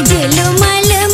जेलो मालम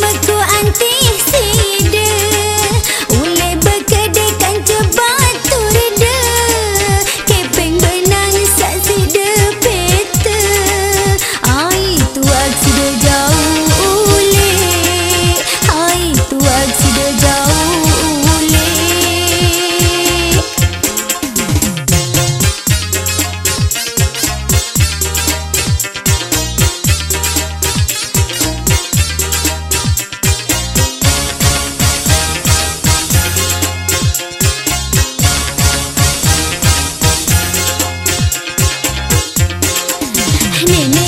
내